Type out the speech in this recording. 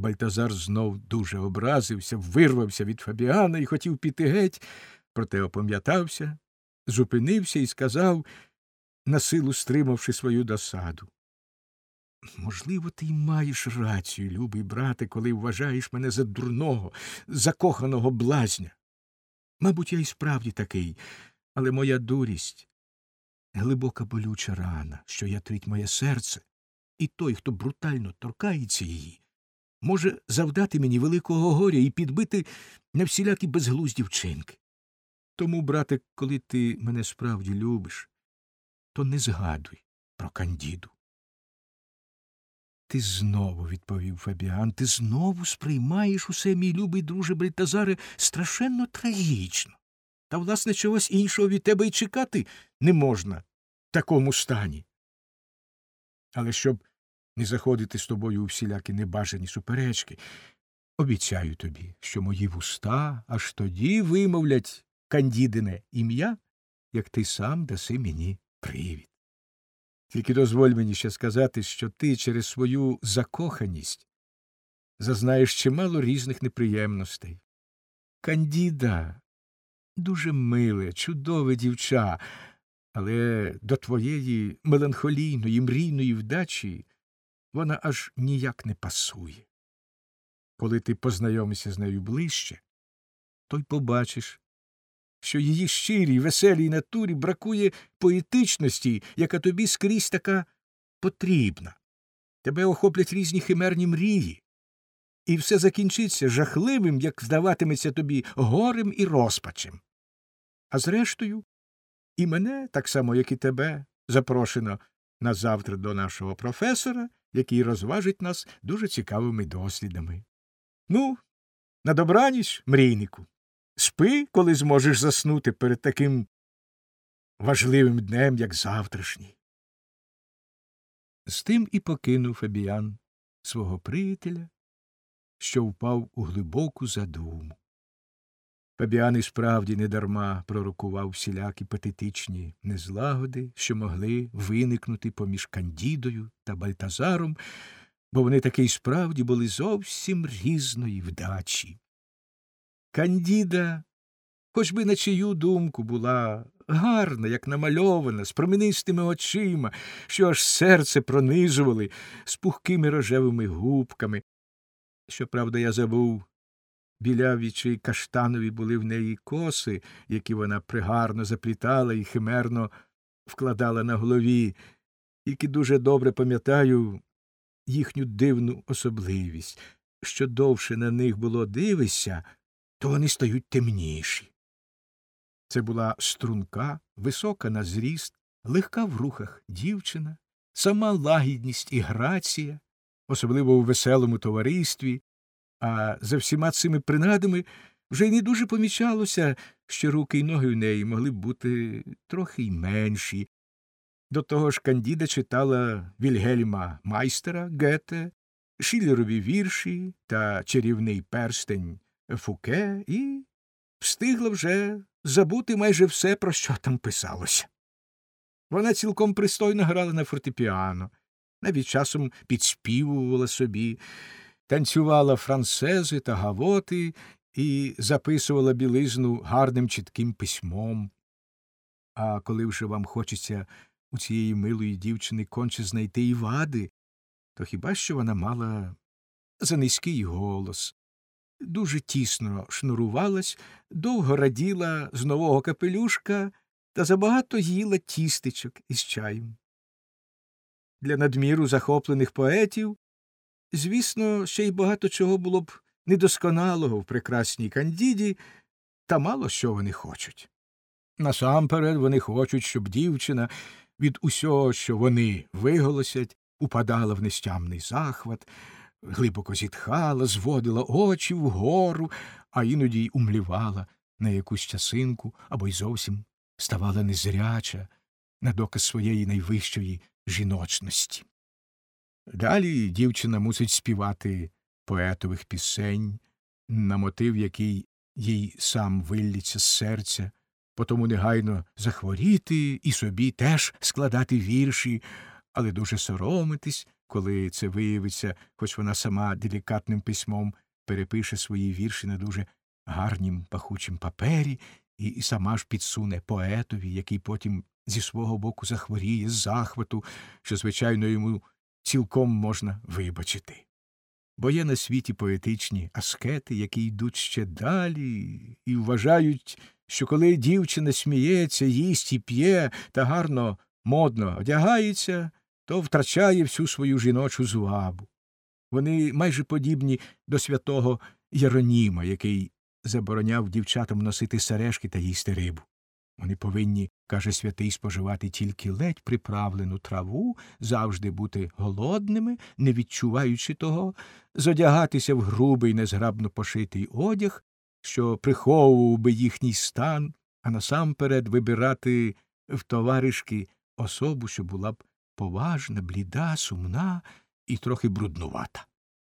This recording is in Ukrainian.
Бальтазар знов дуже образився, вирвався від Фабіана і хотів піти геть, проте опам'ятався, зупинився і сказав, насилу стримавши свою досаду. Можливо, ти й маєш рацію, любий брате, коли вважаєш мене за дурного, закоханого блазня. Мабуть, я і справді такий, але моя дурість глибока болюча рана, що ятрить моє серце, і той, хто брутально торкається її, може завдати мені великого горя і підбити на всілякі безглузді вчинки. Тому, брате, коли ти мене справді любиш, то не згадуй про кандіду. Ти знову, відповів Фабіан, ти знову сприймаєш усе, мій любий друже Бальтазаре, страшенно трагічно. Та, власне, чогось іншого від тебе й чекати не можна в такому стані. Але щоб не заходити з тобою у всілякі небажані суперечки, обіцяю тобі, що мої вуста аж тоді вимовлять кандідине ім'я, як ти сам даси мені привід. Тільки дозволь мені ще сказати, що ти через свою закоханість зазнаєш чимало різних неприємностей. Кандіда дуже миле, чудове дівча, але до твоєї меланхолійної, мрійної вдачі вона аж ніяк не пасує. Коли ти познайомишся з нею ближче, то й побачиш, що її щирій, веселій натурі бракує поетичності, яка тобі скрізь така потрібна. Тебе охоплять різні химерні мрії, і все закінчиться жахливим, як здаватиметься тобі, горем і розпачем. А зрештою, і мене, так само, як і тебе, запрошено на завтра до нашого професора, який розважить нас дуже цікавими дослідами. Ну, на добраніч, мрійнику. Спи, коли зможеш заснути перед таким важливим днем, як завтрашній. З тим і покинув Фабіан свого приятеля, що впав у глибоку задуму. Фабіан і справді недарма пророкував всілякі патетичні незлагоди, що могли виникнути поміж Кандідою та Бальтазаром, бо вони таки й справді були зовсім різної вдачі. Кандіда, хоч би на чию думку була гарна, як намальована, з променистими очима, що аж серце пронизували, з пухкими рожевими губками. Щоправда, я забув, біляві чи каштанові були в неї коси, які вона пригарно заплітала і химерно вкладала на голові, тільки дуже добре пам'ятаю їхню дивну особливість. Що довше на них було дивишся, то вони стають темніші. Це була струнка, висока на зріст, легка в рухах дівчина, сама лагідність і грація, особливо у веселому товаристві, а за всіма цими принадами вже й не дуже помічалося, що руки й ноги в неї могли б бути трохи й менші. До того ж Кандіда читала Вільгельма майстера Гете, Шілерові вірші та чарівний перстень Фуке і встигла вже забути майже все, про що там писалося. Вона цілком пристойно грала на фортепіано, навіть часом підспівувала собі, танцювала францези та гавоти і записувала білизну гарним чітким письмом. А коли вже вам хочеться у цієї милої дівчини конче знайти і вади, то хіба що вона мала за низький голос, дуже тісно шнурувалась, довго раділа з нового капелюшка та забагато їла тістечок із чаєм. Для надміру захоплених поетів, звісно, ще й багато чого було б недосконалого в прекрасній кандіді, та мало що вони хочуть. Насамперед вони хочуть, щоб дівчина від усього, що вони виголосять, упадала в нестямний захват, глибоко зітхала, зводила очі вгору, а іноді й умлівала на якусь часинку або й зовсім ставала незряча на доказ своєї найвищої жіночності. Далі дівчина мусить співати поетових пісень, на мотив, який їй сам виллється з серця, потому негайно захворіти і собі теж складати вірші, але дуже соромитись коли це виявиться, хоч вона сама делікатним письмом перепише свої вірші на дуже гарнім пахучім папері і сама ж підсуне поетові, який потім зі свого боку захворіє з захвату, що, звичайно, йому цілком можна вибачити. Бо є на світі поетичні аскети, які йдуть ще далі, і вважають, що коли дівчина сміється, їсть і п'є та гарно модно одягається, то втрачає всю свою жіночу звабу. Вони майже подібні до святого Єроніма, який забороняв дівчатам носити сережки та їсти рибу. Вони повинні, каже святий, споживати тільки ледь приправлену траву, завжди бути голодними, не відчуваючи того, зодягатися в грубий незграбно пошитий одяг, що приховував би їхній стан, а насамперед вибирати в товаришки особу, що була б поважна, бліда, сумна і трохи бруднувата.